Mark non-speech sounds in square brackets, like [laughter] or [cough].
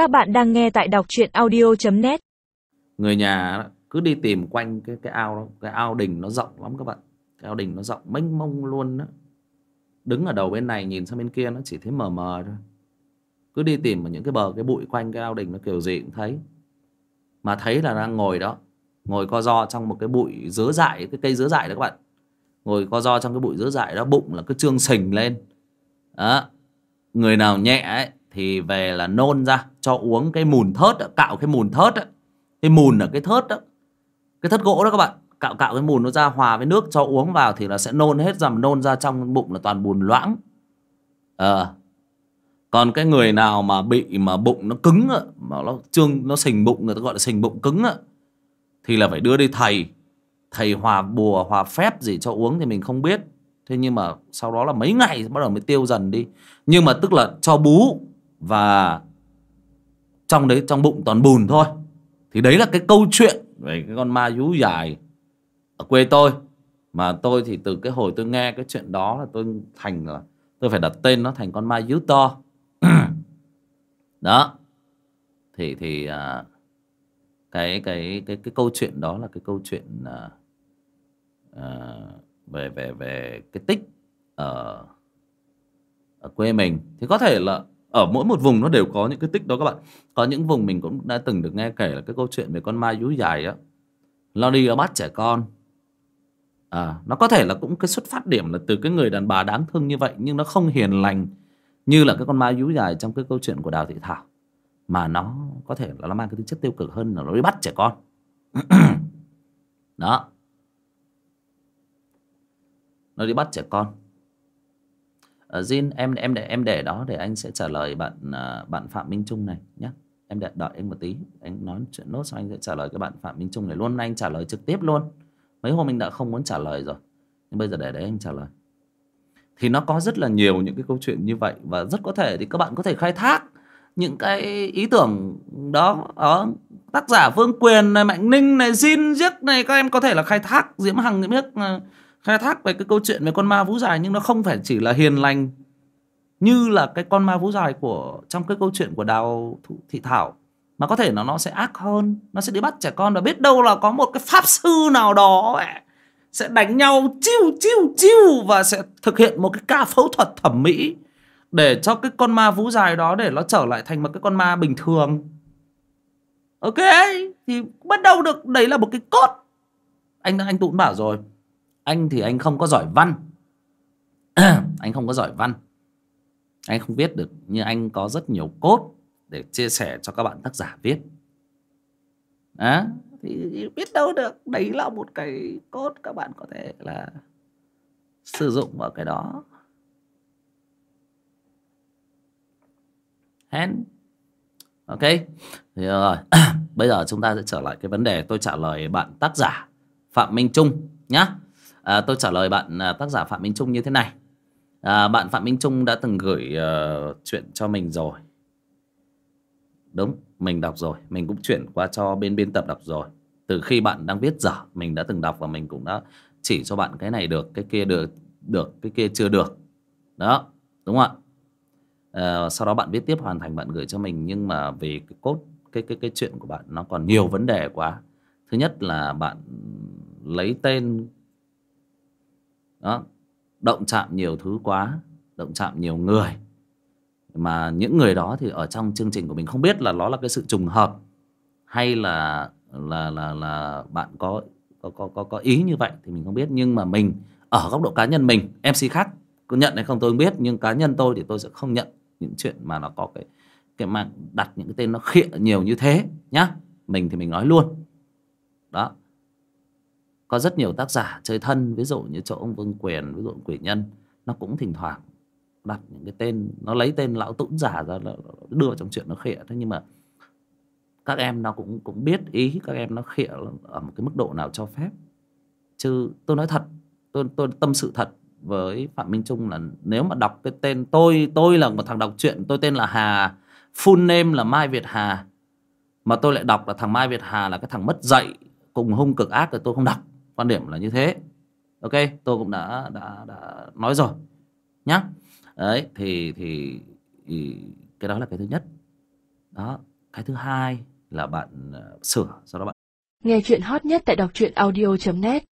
Các bạn đang nghe tại đọc truyện audio.net người nhà cứ đi tìm quanh cái cái ao đó, cái ao đình nó rộng lắm các bạn. Cái ao đình nó rộng mênh mông luôn đó đứng ở đầu bên này, nhìn sang bên kia nó chỉ thấy mờ mờ thôi. Cứ đi tìm ở những cái bờ, cái bụi quanh cái ao đình nó kiểu gì cũng thấy. Mà thấy là đang ngồi đó, ngồi co ro trong một cái bụi dứa dại, cái cây dứa dại đó các bạn. Ngồi co ro trong cái bụi dứa dại đó, bụng là cứ trương sình lên. Đó. Người nào nhẹ ấy thì về là nôn ra cho uống cái mùn thớt đó, cạo cái mùn thớt đó. cái mùn ở cái thớt đó cái thớt gỗ đó các bạn. Cạo cạo cái mùn nó ra hòa với nước cho uống vào thì là sẽ nôn hết ra mà nôn ra trong bụng là toàn bùn loãng. Ờ. Còn cái người nào mà bị mà bụng nó cứng á, mà nó trương nó sình bụng người ta gọi là sình bụng cứng á, thì là phải đưa đi thầy. Thầy hòa bùa hòa phép gì cho uống thì mình không biết. Thế nhưng mà sau đó là mấy ngày bắt đầu mới tiêu dần đi. Nhưng mà tức là cho bú và trong đấy trong bụng toàn bùn thôi. Thì đấy là cái câu chuyện về cái con ma dú dài ở quê tôi. Mà tôi thì từ cái hồi tôi nghe cái chuyện đó là tôi thành là tôi phải đặt tên nó thành con ma dú to. [clears throat] Đó. Thì thì à, cái cái cái cái câu chuyện đó là cái câu chuyện à, à, về về về cái tích ở ở quê mình. Thì có thể là ở mỗi một vùng nó đều có những cái tích đó các bạn. Có những vùng mình cũng đã từng được nghe kể là cái câu chuyện về con ma vú dài á. Nó đi nó bắt trẻ con. À, nó có thể là cũng cái xuất phát điểm là từ cái người đàn bà đáng thương như vậy nhưng nó không hiền lành như là cái con ma vú dài trong cái câu chuyện của đào thị thảo. Mà nó có thể là nó mang cái tính chất tiêu cực hơn là nó đi bắt trẻ con. [clears throat] Đó. Nó đi bắt trẻ con. Ờ, Jin, em em để em để đó để anh sẽ trả lời bạn ờ, bạn Phạm Minh Trung này nhé em đợi đợi anh một tí, anh nói chuyện nốt xong anh sẽ trả lời cái bạn Phạm Minh Trung này luôn. Anh trả lời trực tiếp luôn. Mấy hôm anh đã không muốn trả lời rồi, nhưng bây giờ để đấy anh trả lời. Thì nó có rất là nhiều những cái câu chuyện như vậy và rất có thể thì các bạn có thể khai thác những cái ý tưởng đó. Ở tác giả Vương Quyền này, Mạnh Ninh này, Jin Giếc này, các em có thể là khai thác Diễm Hằng, Diễm Hiếc khai thác về cái câu chuyện về con ma vú dài nhưng nó không phải chỉ là hiền lành như là cái con ma vú dài của trong cái câu chuyện của đào thị thảo mà có thể nó nó sẽ ác hơn nó sẽ đi bắt trẻ con và biết đâu là có một cái pháp sư nào đó ấy, sẽ đánh nhau chiêu chiêu chiêu và sẽ thực hiện một cái ca phẫu thuật thẩm mỹ để cho cái con ma vú dài đó để nó trở lại thành một cái con ma bình thường. Ok thì bắt đầu được đấy là một cái cốt anh anh tụn bảo rồi anh thì anh không có giỏi văn. [clears throat] Anh không có giỏi văn. Anh không viết được nhưng anh có rất nhiều cốt để chia sẻ cho các bạn tác giả viết. À, thì biết đâu được đấy là một cái cốt các bạn có thể là sử dụng vào cái đó. Hen. Ok thì rồi. [clears throat] Bây giờ chúng ta sẽ trở lại cái vấn đề tôi trả lời bạn tác giả phạm minh trung nhá à, tôi trả lời bạn à, tác giả phạm minh trung như thế này. À, bạn phạm minh trung đã từng gửi à, chuyện cho mình rồi. Đúng mình đọc rồi. Mình cũng chuyển qua cho bên biên tập đọc rồi. Từ khi bạn đang viết dở mình đã từng đọc và mình cũng đã chỉ cho bạn cái này được cái kia được được cái kia chưa được. Đó đúng không ạ? À, sau đó bạn viết tiếp hoàn thành bạn gửi cho mình nhưng mà vì cái cốt cái cái cái chuyện của bạn nó còn nhiều vấn đề quá. Thứ nhất là bạn lấy tên đó. Động chạm nhiều thứ quá, động chạm nhiều người. Mà những người đó thì ở trong chương trình của mình không biết là nó là cái sự trùng hợp hay là là là là bạn có có có có có ý như vậy thì mình không biết. Nhưng mà mình, ở góc độ cá nhân mình mc khác, có nhận hay không tôi không biết. Nhưng cá nhân tôi thì tôi sẽ không nhận những chuyện mà nó có cái cái mạng, đặt những cái tên nó khịa nhiều như thế nhá. Mình thì mình nói luôn. Đó có rất nhiều tác giả chơi thân, ví dụ như chỗ ông Vương Quyền, ví dụ quỷ nhân, nó cũng thỉnh thoảng đặt những cái tên, nó lấy tên lão tũng giả ra đưa trong chuyện nó khịa. Thế nhưng mà các em nó cũng cũng biết ý các em nó khịa ở một cái mức độ nào cho phép. Chứ tôi nói thật, tôi tôi tâm sự thật với phạm minh trung là nếu mà đọc cái tên tôi tôi là một thằng đọc truyện, tôi tên là hà, full name là mai việt hà, mà tôi lại đọc là thằng mai việt hà là cái thằng mất dạy, cùng hung cực ác thì tôi không đọc quan điểm là như thế. Ok tôi cũng đã đã đã nói rồi nhá. Đấy thì thì, thì cái đó là cái thứ nhất. Đó cái thứ hai là bạn ờ, sửa sau đó bạn nghe chuyện hot nhất tại đọc truyện audio.net